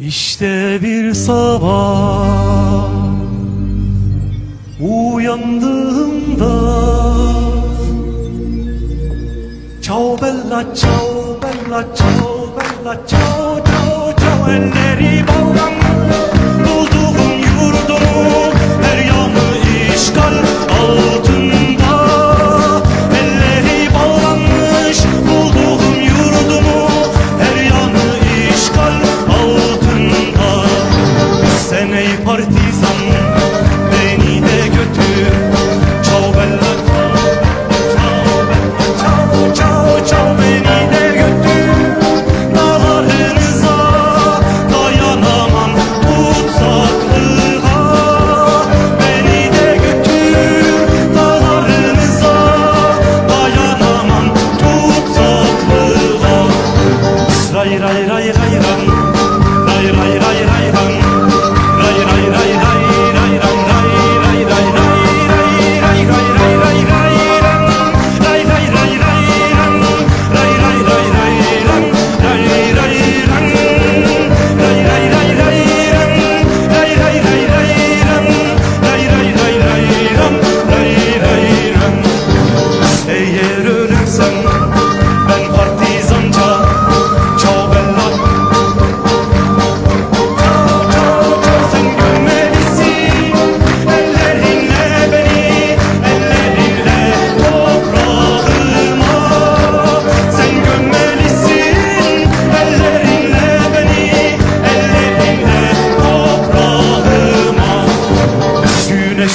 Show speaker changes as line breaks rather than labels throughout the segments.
İşte bir sabah uyandığımda Ciao bella ciao bella ciao bella ciao ciao ciao ey parti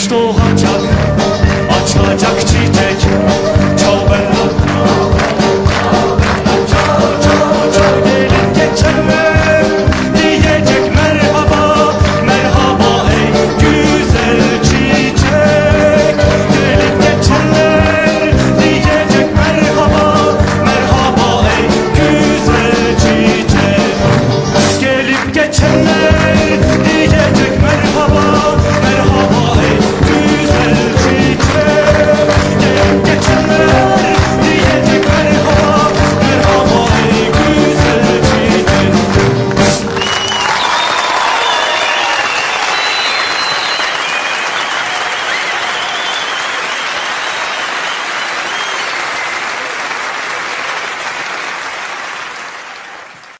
estou